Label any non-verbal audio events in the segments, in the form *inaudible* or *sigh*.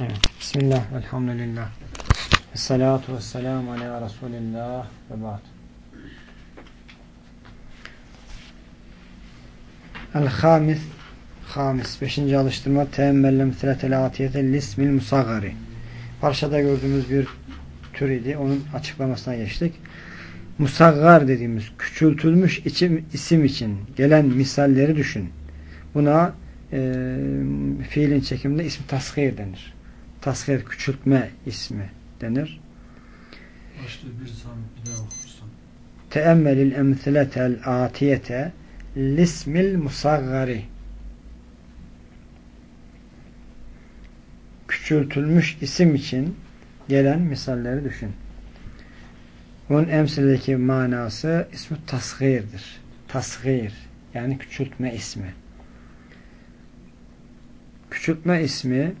Evet. Bismillah, elhamdülillah. Esselatu vesselamu ala Resulillah ve ba'd. El-Hamis Hamis. Beşinci alıştırma teemmelle müseletel atiyete lismil musagari. Parçada gördüğümüz bir tür idi. Onun açıklamasına geçtik. Musaggar dediğimiz küçültülmüş içim, isim için gelen misalleri düşün. Buna e, fiilin çekiminde ismi tasgir denir. Tasgir küçültme ismi denir. Başta bir zam bir daha okursan. Teemmelil emsiletel atiyete lismil musaggari küçültülmüş isim için gelen misalleri düşün. Bunun emsiledeki manası ismi tasgirdir. Tasgir yani küçültme ismi. Küçültme ismi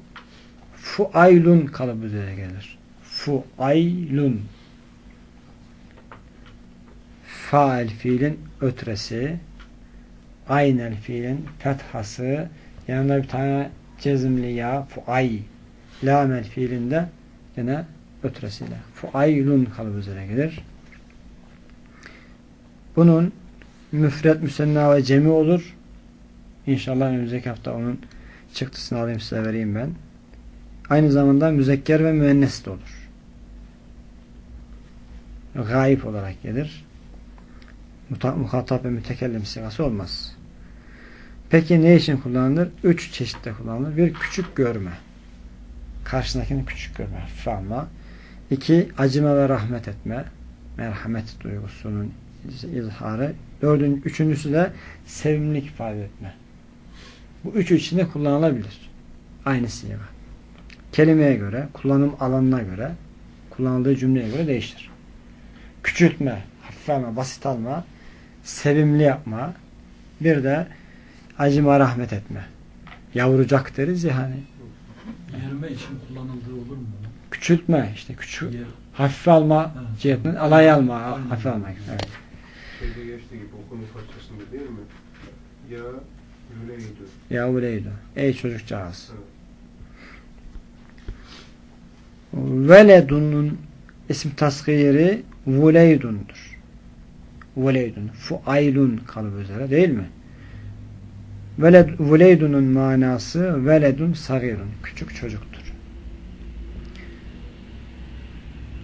fuaylun kalıbı üzere gelir. Fuaylun faal fiilin ötresi aynel fiilin fethası yanında bir tane cezimli ya fuay lamel fiilinde yine ötresiyle fuaylun kalıbı üzere gelir. Bunun müfret, müsenna ve cemi olur. İnşallah önümüzdeki hafta onun çıktısını alayım size vereyim ben. Aynı zamanda müzekker ve müennes de olur. Gayip olarak gelir. Muhatap ve mütekellim sigası olmaz. Peki ne için kullanılır? Üç çeşitte kullanılır. Bir küçük görme. Karşındakini küçük görme. Fama. İki acıma ve rahmet etme. Merhamet duygusunun izharı. Dördüncü, üçüncüsü de sevimlilik ifade etme. Bu üçü içinde kullanılabilir. Aynı siga. Kelimeye göre, kullanım alanına göre, kullanıldığı cümleye göre değişir. Küçültme, hafif alma, basit alma, sevimli yapma, bir de acıma rahmet etme. Yavrucak deriz ya hani. Yerme için kullanıldığı olur mu? Küçültme işte küçük. Yer. Hafif alma Evet. cihetinden alay alma, Aynen. hafif alma. Evet. Şeyde geçti gibi okunun parçasında değil mi? Ya Yüleydu. Yavreydu. Ey çocukcağız. Evet. Veledunun isim tasgiri Vuleydun'dur. Vuleydun. Fuaylun kalıbı üzere değil mi? Veled, Vuleydun'un manası veledun sagirun. Küçük çocuktur.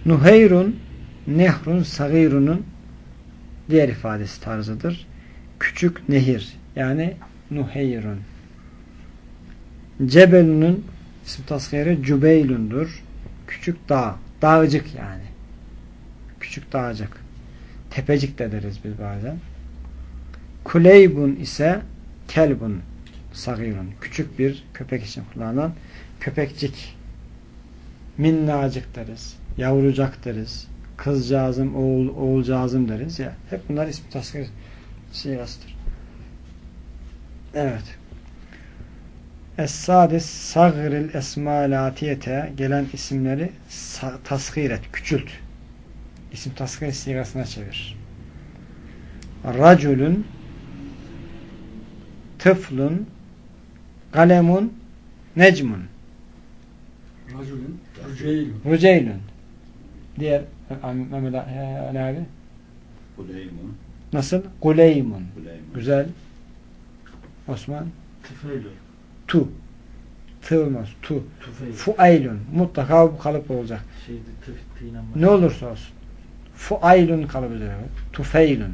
Nuheyrun nehrun sagirunun diğer ifadesi tarzıdır. Küçük nehir. Yani Nuheyrun. Cebelunun isim tasgiri Cübeylun'dur. Küçük dağ. Dağcık yani. Küçük dağcık. Tepecik de deriz biz bazen. Kuleybun ise kelbun sagirun. Küçük bir köpek için kullanılan köpekcik. Minnacık deriz. Yavrucak deriz. Kızcağızım, oğul, oğulcağızım deriz ya. Hep bunlar ismi tasgir siyasıdır. Evet. Es-sadis sagril esmalatiyete gelen isimleri tasgir et, küçült. İsim tasgir sigasına çevir. Raculun tıflun kalemun necmun Raculun, Rüceylun. ruceylun diğer Mehmet Ali abi Kuleymun. nasıl? Kuleymun Kuleymun. güzel Osman Tüfeylun. Tu tı olmaz tu Tüfeylun. fuaylun mutlaka bu kalıp olacak tıyla Ne olursa olsun. Fuaylun kalıbı üzere. Tufeylun.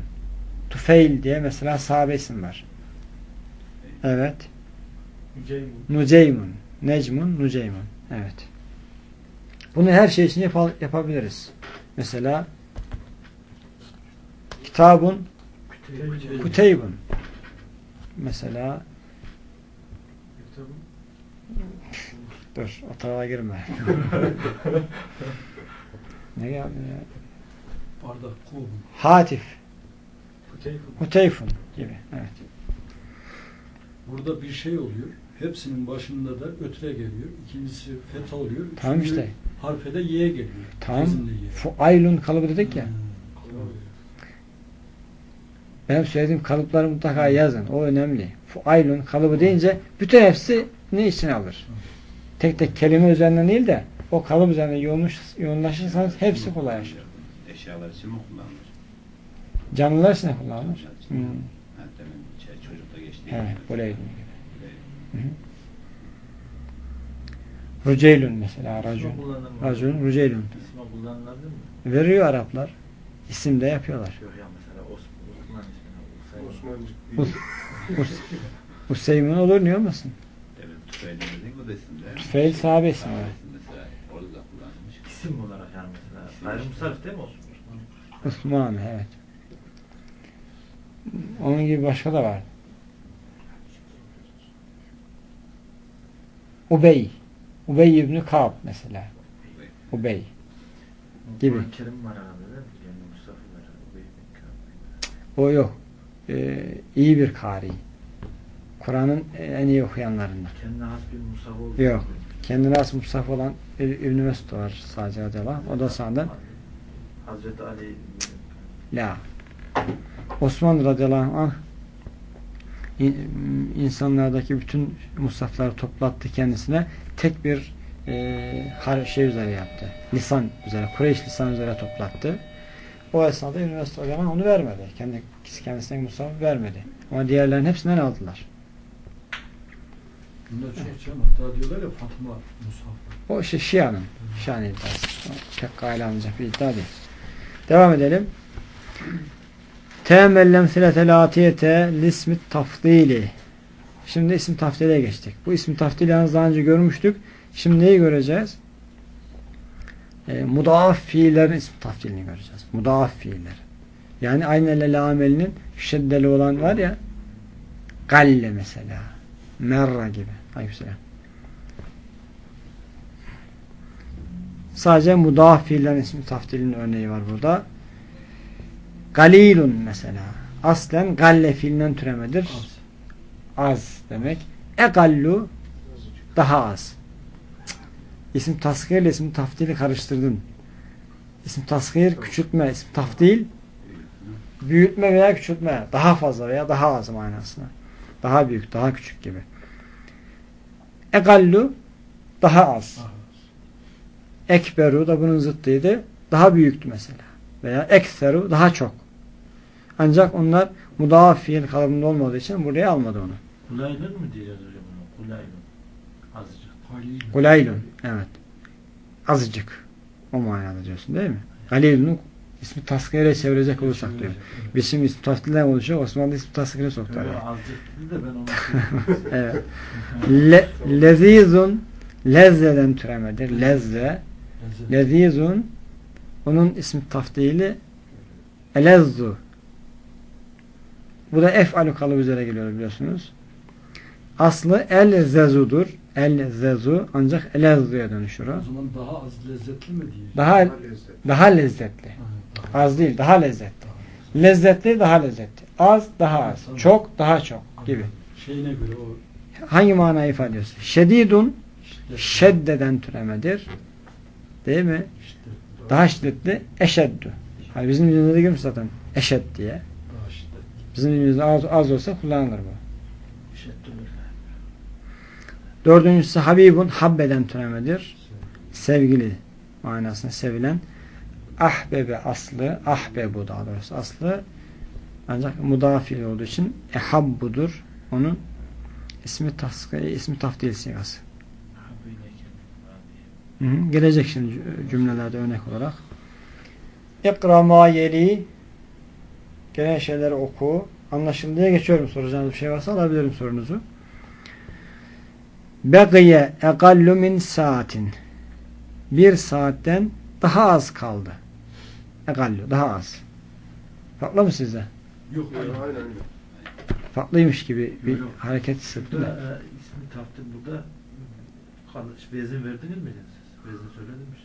Tufeyl diye mesela sahabe isim var. Evet. Rüceylun. Nuceymun. Necmun, Nuceymun. Evet. Bunu her şey için yapa- yapabiliriz. Mesela kitabun kuteybun. Mesela dur o tarafa girme. *laughs* ne geldi ya? Bardak, kum. Hatif. Küteyfun. Huteyfun gibi. Evet. Burada bir şey oluyor. Hepsinin başında da ötre geliyor. İkincisi feta oluyor. Tamam Üçüncü işte. Harfe de y'ye geliyor. Tamam. Fuaylun kalıbı dedik ya. Hmm. Benim söylediğim kalıpları mutlaka yazın. O önemli. Fuaylun kalıbı deyince bütün hepsi ne içine alır? Tek tek kelime üzerinden değil de o kalıp üzerine yoğunlaş, yoğunlaşırsanız hepsi kolaylaşır. Eşyalar için mi kullanılır? Canlılar için de kullanılır. Hmm. Çocukta geçti. Evet. Hı hı. Ruceylun mesela. Racun. Racun, Ruceylun. İsmi kullanılabilir mi? Veriyor Araplar. İsim de yapıyorlar. Yok ya mesela Osman, ismini Osman. Osmancık Us, Useymin olur niye olmasın? Evet, Tüfeil bu da isimde. Tüfeil sahabe ismi. Sahabe evet. ismi mesela orada da kullanılmış. İsim olarak yani mesela. İsim. Gayrimüsarif değil mi Osman? Osman evet. Onun gibi başka da var. Ubey. Ubey İbni Ka'b mesela. Ubey. Gibi. Kur'an-ı Kerim var herhalde değil mi? Yani Mustafa var. Ubey. O yok. Ee, iyi bir kari. Kur'an'ın en iyi okuyanlarından. Kendine has bir Mustafa oldu. Yok. Kendine has Musaf olan İbn Mesud var sadece anh. O da sağdan. Hazreti Ali La. Osman radıyallahu anh in- insanlardaki bütün musafları toplattı kendisine tek bir e, şey üzere yaptı. Lisan üzere, Kureyş lisan üzere toplattı. O esnada üniversite anh onu vermedi. Kendi, kendisine musaf vermedi. Ama diğerlerinin hepsinden aldılar. Bunlar çok canım. Hatta diyorlar ya Fatıma Musaf. O işte Şia'nın Şia'nın Pek gayle alınacak bir iddia değil. Devam edelim. Teemmellem siletel atiyete lismi tafdili. Şimdi isim tafdile geçtik. Bu isim tafdili yalnız daha önce görmüştük. Şimdi neyi göreceğiz? E, mudaaf fiillerin isim tafdilini göreceğiz. Mudaaf fiiller. Yani aynı ele amelinin şeddeli olan var ya galle mesela. Merra gibi. Aleykümselam. Sadece mudaf fiillerin ismi taftilinin örneği var burada. Galilun mesela. Aslen galle fiilinden türemedir. Az. Az demek. Egallu daha az. Cık. İsim taskir ile isim taftili karıştırdın. İsim taskir küçültme, isim taftil büyütme veya küçültme. Daha fazla veya daha az manasına. Daha büyük, daha küçük gibi. Egallu daha az. Ekberu da bunun zıttıydı. Daha büyüktü mesela. Veya ekseru daha çok. Ancak onlar mudaf fiil kalıbında olmadığı için buraya almadı onu. Kulaylın mı diyeceğiz hocam ona? Kulaylın. Azıcık. Halil. Gulaylun. Evet. Azıcık. O manada diyorsun değil mi? Galilun'un ismi taskiyere çevirecek olursak diyor. Biz şimdi ismi taskiyeden oluşuyor. Osmanlı ismi taskiyere soktular. Yani. Evet. Le, lezizun lezzeden türemedir. Lezze. Lezizun onun ismi taftili elezzu. Bu da ef'alu kalıbı üzere geliyor biliyorsunuz. Aslı el zezudur. El zezu ancak elezzuya dönüşür o. O zaman daha az lezzetli mi diyeceğiz? Daha Daha lezzetli. daha lezzetli. Ha, daha- Az değil, daha lezzetli. Lezzetli daha lezzetli. Az daha az. Tamam. Çok daha çok gibi. Şeyine göre o Hangi manayı ifade ediyorsun? Şedidun şiddet. şeddeden türemedir. Değil mi? Şiddet. Daha şiddetli eşeddü. Hani bizim dilimizde görmüş zaten eşed diye. Daha şiddetli. Bizim dilimizde az, az olsa kullanılır bu. Dördüncüsü Habibun habbeden türemedir. Sevgili manasında sevilen. Ahbebe aslı, ahbebu daha doğrusu aslı ancak mudafil olduğu için ehabbudur. Onun ismi taskı, ismi taftil sigası. Hı hı. Gelecek şimdi cü- cümlelerde örnek olarak. İkra ma yeli gelen şeyleri oku. Anlaşıldıya geçiyorum. Soracağınız bir şey varsa alabilirim sorunuzu. Begiye egallu min saatin. Bir saatten daha az kaldı. Egallu, daha az. Farklı mı size? Yok Aynen öyle. aynen. Farklıymış gibi bir Yok. hareket hissettim Burada de. e, ismi taftil burada vezin verdiniz mi? Vezin söylediniz mi?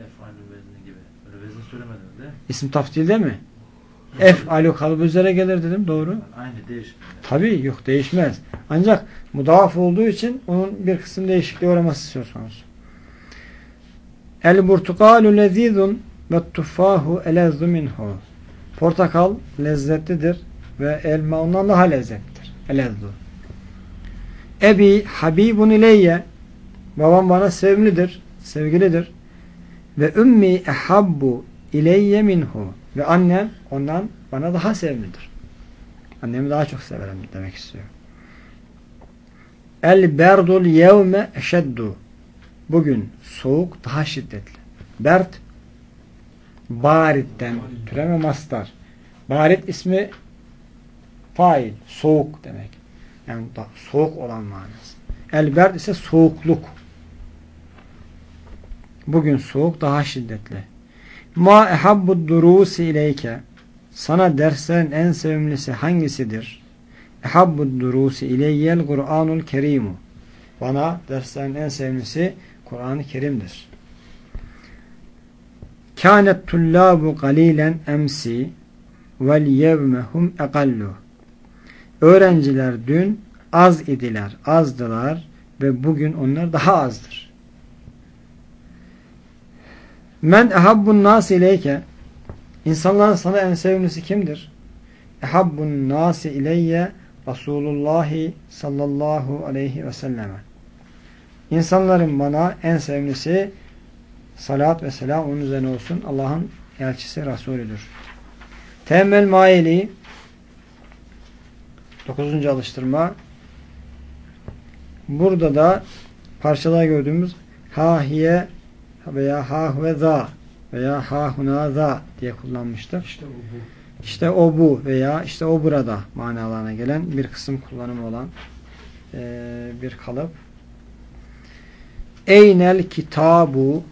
Efalün vezini gibi. Öyle vezin söylemediniz mi? İsim taftilde mi? F alu kalıbı üzere gelir dedim. Doğru. Aynı değişmiyor. Tabii yok değişmez. Ancak mudaf olduğu için onun bir kısım değişikliğe uğraması söz konusu. El burtukalu lezizun ve tuffahu elezzu minhu. Portakal lezzetlidir ve elma ondan daha lezzetlidir. Elezzu. Ebi habibun ileyye Babam bana sevimlidir, sevgilidir. Ve ümmi ehabbu ileyye minhu. Ve annem ondan bana daha sevimlidir. Annemi daha çok severim demek istiyor. El berdul yevme eşeddu. Bugün soğuk daha şiddetli. Bert baritten türeme mastar. Barit ismi fail, soğuk demek. Yani da, soğuk olan manası. El berd ise soğukluk. Bugün soğuk daha şiddetli. Ma ehabbu durusi ileyke. Sana derslerin en sevimlisi hangisidir? Ehabbu durusi ileyyel Kur'anul Kerimu. Bana derslerin en sevimlisi Kur'an-ı Kerim'dir. Kânet tullâbu galilen emsi vel yevme hum ekallu. Öğrenciler dün az idiler, azdılar ve bugün onlar daha azdır. Men ehabbun nas ileyke İnsanların sana en sevimlisi kimdir? Ehabbun nasi ileyye Resulullah sallallahu aleyhi ve selleme. İnsanların bana en sevimlisi salat ve selam onun üzerine olsun. Allah'ın elçisi Resulüdür. Temmel maili 9. alıştırma burada da parçada gördüğümüz ha hiye veya ha huve za veya ha huna za diye kullanmıştır. İşte o bu. İşte o bu veya işte o burada manalarına gelen bir kısım kullanımı olan e, bir kalıp. Eynel kitabu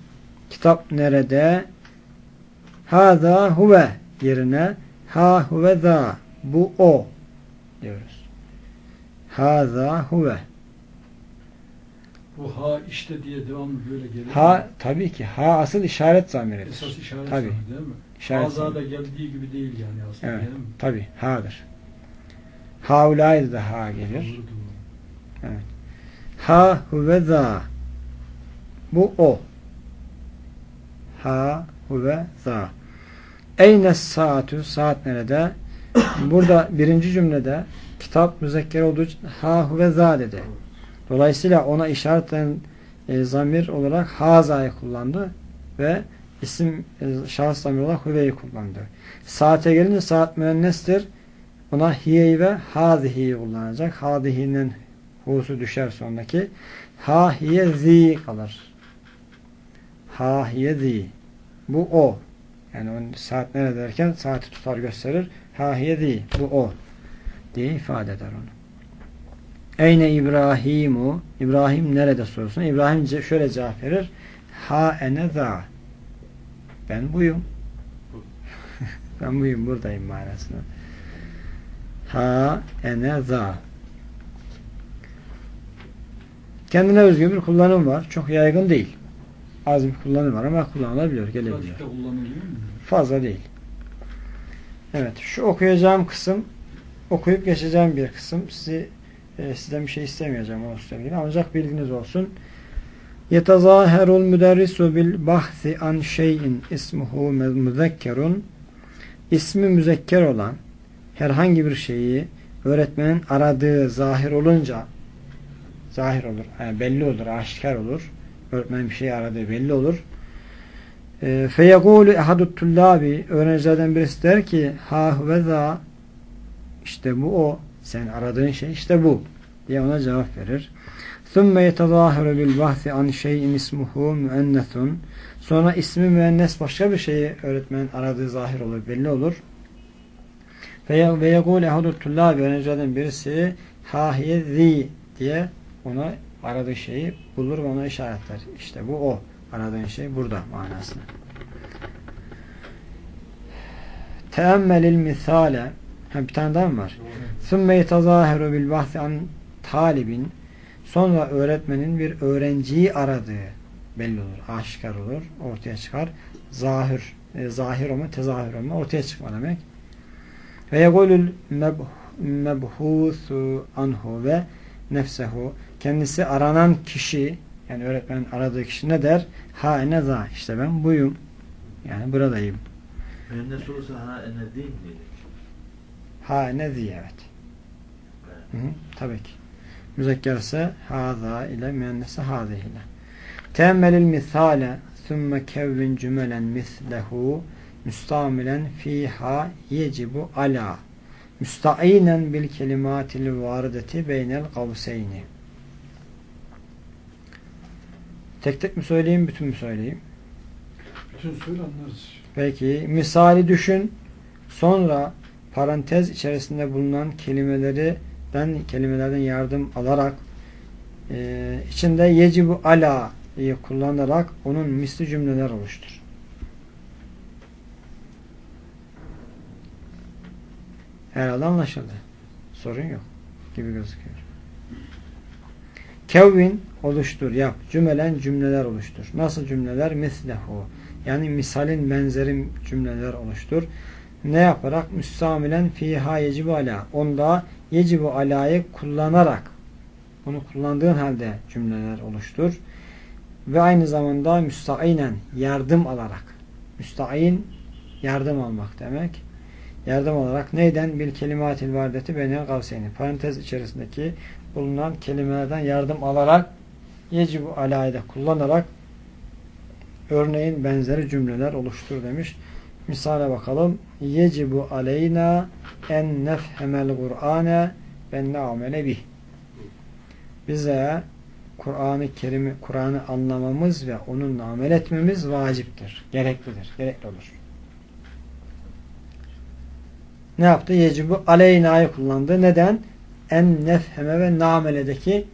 kitap nerede? Hâzâ huve yerine ha huve za bu o diyoruz. Hâzâ huve Bu ha işte diye devamlı böyle gelir. ha tabii ki ha asıl işaret zamiridir. Esas işaret Tabii. sanı değil mi? İşaret Azada zamiri. geldiği gibi değil yani aslında Evet. değil mi? Tabii ha'dır. Haulaydı da ha gelir. Bu. Ha huve za. Bu o. Ha huve za. Eyne saatü. Saat nerede? Burada birinci cümlede kitap müzekker olduğu için ha huve za dedi. Dolayısıyla ona işareten e, zamir olarak haza'yı kullandı ve isim e, şahıs zamir olarak huve'yi kullandı. Saate gelince saat müennestir. Ona hiyeyi ve hazihi'yi kullanacak. Hazihinin hu'su düşer sondaki. Ha hiye zi kalır. Ha hiye zi. Bu o. Yani onun saat nerede derken saati tutar gösterir. Ha hiye zi. Bu o. Diye ifade eder onu. Eyne İbrahimu İbrahim nerede sorusuna İbrahim şöyle cevap verir. Ha ene za. Ben buyum. *laughs* ben buyum buradayım manasında. Ha ene za. Kendine özgü bir kullanım var. Çok yaygın değil. Az bir kullanım var ama kullanılabiliyor, gelebiliyor. Fazla değil. Evet, şu okuyacağım kısım okuyup geçeceğim bir kısım. Sizi e, sizden bir şey istemeyeceğim o söyleyeyim. Ancak bilginiz olsun. Müderrisu bil bahsi an şeyin ismuhu müzekkerun ismi müzekker olan herhangi bir şeyi öğretmenin aradığı zahir olunca zahir olur. Yani belli olur, aşikar olur. Öğretmenin bir şey aradığı belli olur. Feyekulu ehadut tullabi öğrencilerden birisi der ki ha ve za işte bu o. Sen aradığın şey işte bu. diye ona cevap verir. ثُمَّ يَتَظَاهِرُ بِالْبَحْثِ عَنْ شَيْءٍ اسْمُهُ مُؤَنَّثٌ Sonra ismi müennes başka bir şeyi öğretmenin aradığı zahir olur, belli olur. Ve يَقُولُ اَهُدُ الطُّلَّابِ Öğrencilerden birisi hahiye zi diye ona aradığı şeyi bulur ve ona işaretler. İşte bu o. Aradığın şey burada manasına. Teemmelil misale ha, bir tane daha mı var? ثُمَّ يَتَظَاهِرُ بِالْبَحْثِ عَنْ talibin sonra öğretmenin bir öğrenciyi aradığı belli olur. Aşikar olur. Ortaya çıkar. Zahir, e, zahir olma, tezahür olma ortaya çıkma demek. Ve yegulul mebhusu anhu ve nefsehu kendisi aranan kişi yani öğretmenin aradığı kişi ne der? Ha ne za işte ben buyum. Yani buradayım. Mühendis olursa ha ene değil miydi? Ha ne zi evet. Hı hı, tabii ki. Müzekkerse haza ile müennese hazihi ile. Teemmelil misale thumme kevvin cümelen mislehu müstamilen fiha yecibu ala müstainen bil kelimatil varideti beynel kavseyni. Tek tek mi söyleyeyim, bütün mü söyleyeyim? Bütün söyle anlarız. Peki, misali düşün. Sonra parantez içerisinde bulunan kelimelerden kelimelerden yardım alarak e, içinde yecibu ala'yı kullanarak onun misli cümleler oluştur. Herhalde anlaşıldı. Sorun yok gibi gözüküyor. Kevvin oluştur, yap. Cümelen cümleler oluştur. Nasıl cümleler? Mislehu. Yani misalin benzeri cümleler oluştur. Ne yaparak? Müstamilen fiha yecibu ala. Onda yecibu alayı kullanarak bunu kullandığın halde cümleler oluştur. Ve aynı zamanda müstainen yardım alarak. Müstain yardım almak demek. Yardım olarak neyden? Bil kelimatil vardeti beynel kavseyni. Parantez içerisindeki bulunan kelimelerden yardım alarak yecibu alayı da kullanarak örneğin benzeri cümleler oluştur demiş. Misale bakalım. Yecibu aleyna en nefhemel Kur'ane ve ne'amele bih. Bize Kur'an-ı Kerim'i, Kur'an'ı anlamamız ve onunla amel etmemiz vaciptir. Gereklidir. Gerekli olur. Ne yaptı? Yecibu aleyna'yı kullandı. Neden? En nefheme ve nameledeki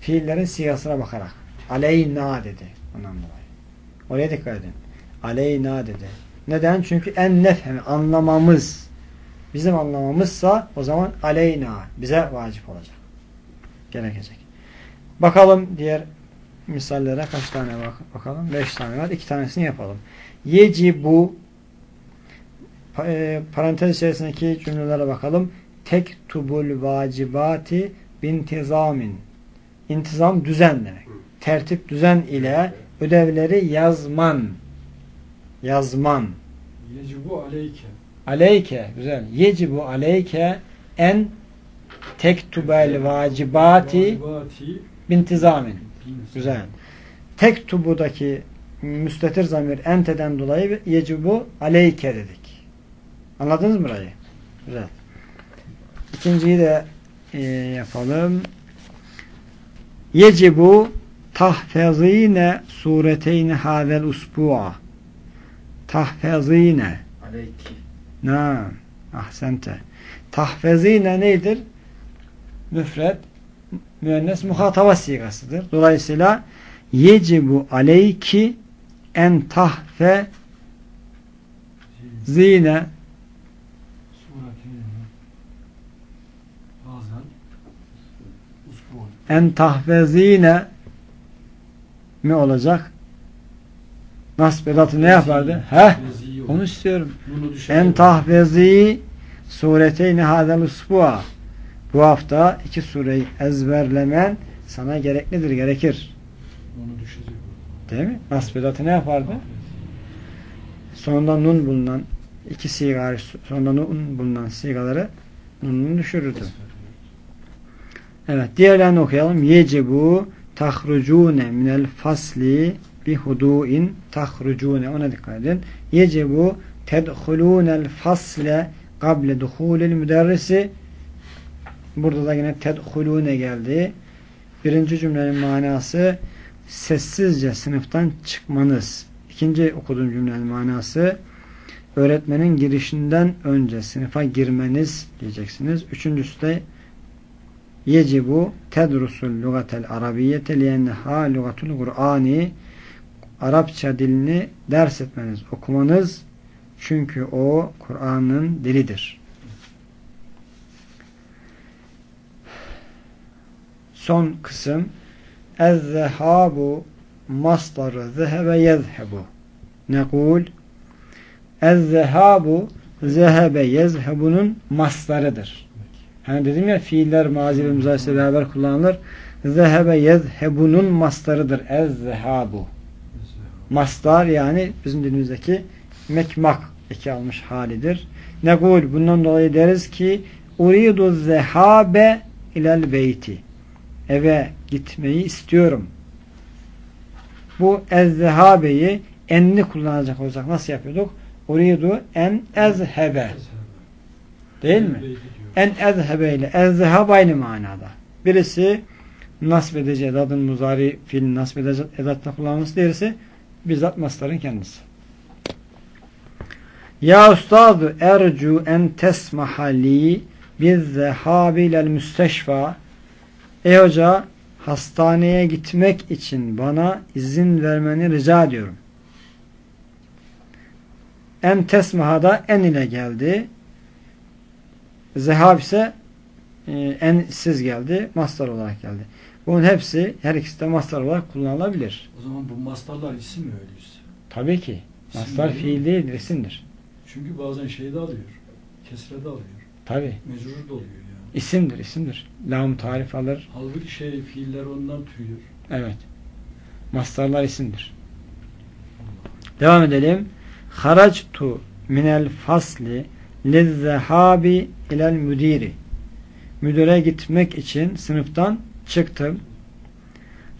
fiillerin siyasına bakarak. Aleyna dedi. Ondan dolayı. Oraya dikkat edin. Aleyna dedi. Neden? Çünkü en nefheme anlamamız bizim anlamamızsa o zaman aleyna bize vacip olacak. Gerekecek. Bakalım diğer misallere kaç tane bak bakalım. Beş tane var. İki tanesini yapalım. Yecibu e, parantez içerisindeki cümlelere bakalım. Tek tubul vacibati bintizamin. İntizam düzen demek. Tertip düzen ile ödevleri yazman. Yazman. Yecibu aleyke. Aleyke. Güzel. Yecibu aleyke en tektubel vacibati bintizamin. Güzel. Tektubudaki müstetir zamir enteden dolayı yecibu aleyke dedik. Anladınız mı burayı? Güzel. İkinciyi de e, yapalım. Yecibu tahfezine sureteyni havel usbu'a tahfezine Aleyki. na ahsente tahfezine nedir? Müfred müennes muhataba sigasıdır. Dolayısıyla yecibu aleyki en tahfe zine en tahfezine mi olacak? Nasbedatı ne yapardı? Heh, onu istiyorum. En tahfezi sureteyni hadel usbu'a bu hafta iki sureyi ezberlemen sana gereklidir, gerekir. Değil mi? Nasbedatı ne yapardı? Sonunda nun bulunan iki sigar, sonunda nun bulunan sigaları nununu düşürürdü. Evet, diğerlerini okuyalım. Yecebu tahrucune minel fasli bi hudu'in tahrucune ona dikkat edin. Yecebu tedhulunel fasle kable duhulil müderrisi burada da yine tedhulune geldi. Birinci cümlenin manası sessizce sınıftan çıkmanız. İkinci okuduğum cümlenin manası öğretmenin girişinden önce sınıfa girmeniz diyeceksiniz. Üçüncüsü de yecibu tedrusul lugatel arabiyete liyenneha lugatul kur'ani Arapça dilini ders etmeniz, okumanız çünkü o Kur'an'ın dilidir. Son kısım Ez-zehabu mastarı zehebe yezhebu nekul Ez-zehabu zehebe yezhebunun mastarıdır. Hani dedim ya fiiller mazi ve muzayise beraber kullanılır. Zehebe yezhebunun mastarıdır. Ez-zehabu. Mastar yani bizim dilimizdeki mekmak eki almış halidir. Negul bundan dolayı deriz ki uridu zehabe ilel beyti. eve gitmeyi istiyorum. Bu ezzehabeyi enni kullanacak olsak nasıl yapıyorduk? Uridu en ezhebe. Değil mi? En ezhebe ile ezzehab aynı manada. Birisi nasb edici muzari fiil nasb edici edatla kullanılması bizzat mastarın kendisi. Ya ustadu ercu en tesmaha li bizzehabi ilel müsteşfa Ey hoca hastaneye gitmek için bana izin vermeni rica ediyorum. En tesmahada en ile geldi. Zehab ise e, en siz geldi. Mastar olarak geldi. Bunun hepsi her ikisi de mastar olarak kullanılabilir. O zaman bu mastarlar isim mi öyleyse? Tabii ki. İsim Mastar değil fiil değil, isimdir. Çünkü bazen şeyde alıyor. Kesrede alıyor. Tabii. Mecrur da oluyor yani. İsimdir, isimdir. Lam tarif alır. Halbuki şey fiiller ondan türüyor. Evet. Mastarlar isimdir. Devam edelim. Haractu minel fasli lizzehabi ilel müdiri. Müdüre gitmek için sınıftan çıktım.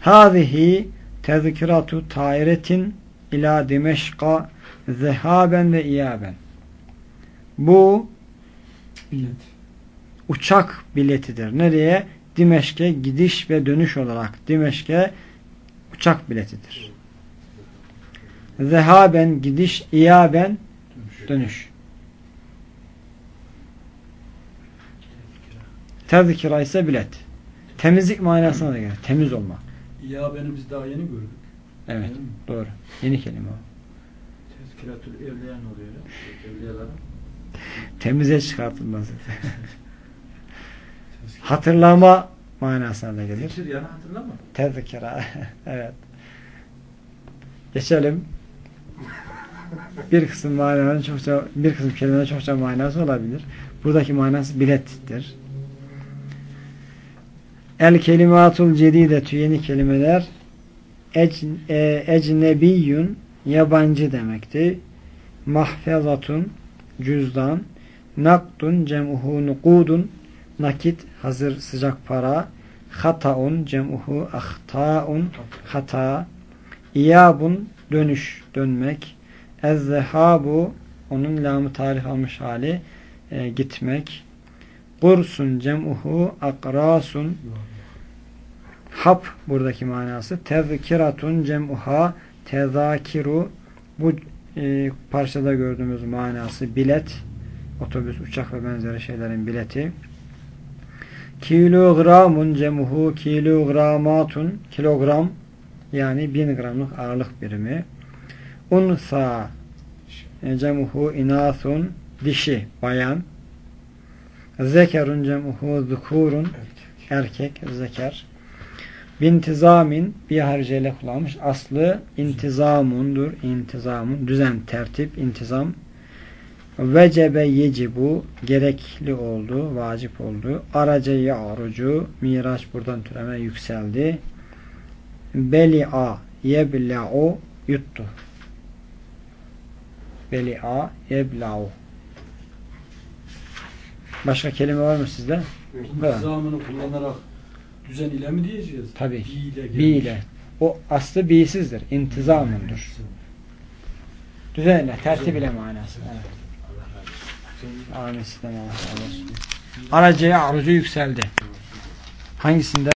Hâzihi tezkiratu tairetin ila Dimeşka zehaben ve iyaben. Bu Bilet. uçak biletidir. Nereye? Dimeşk'e gidiş ve dönüş olarak Dimeşk'e uçak biletidir. Zehaben gidiş, iyaben dönüş. Tezkira ise bilet. Temizlik manasına da gelir. Temiz olmak. Ya benim biz daha yeni gördük. Evet. Doğru. Yeni kelime o. Tezkiratül evliya ne oluyor ya? Evliyaların. Temize çıkartılması. *laughs* Hatırlama manasına da gelir. Zikir yani hatırlama. Tezkira. *laughs* evet. Geçelim. Bir kısım mananın çokça bir kısım kelimenin çokça manası olabilir. Buradaki manası bilettir. El kelimatul cedidetü yeni kelimeler e, ecnebiyyun yabancı demekti. Mahfezatun cüzdan. Naktun cem'uhu nukudun nakit hazır sıcak para. Hataun cem'uhu ahtaun hata. İyabun dönüş dönmek. Ezzehabu onun lamı tarih almış hali e, gitmek kursun cem'uhu akrasun. Hap buradaki manası. Tezkiratun cem'uha tezakiru. Bu e, parçada gördüğümüz manası bilet. Otobüs, uçak ve benzeri şeylerin bileti. Kilogramun cemuhu kilogramatun. Kilogram yani bin gramlık ağırlık birimi. Unsa e, cemuhu inathun dişi, bayan zekerun cemuhu zukurun erkek, zeker bintizamin bir harceyle kullanmış aslı intizamundur intizamun, düzen, tertip, intizam vecebe yecibu gerekli oldu, vacip oldu. Araca ya'rucu miraç buradan türeme yükseldi. Beli'a yebla'u yuttu. Beli'a yebla'u. Başka kelime var mı sizde? Nizamını kullanarak düzen ile mi diyeceğiz? Tabii. Bi ile. Bi ile. O aslı bi'sizdir. İntizamundur. Düzenle, tertip ile manası. Evet. Amin. Aracıya arıcı yükseldi. Hangisinde?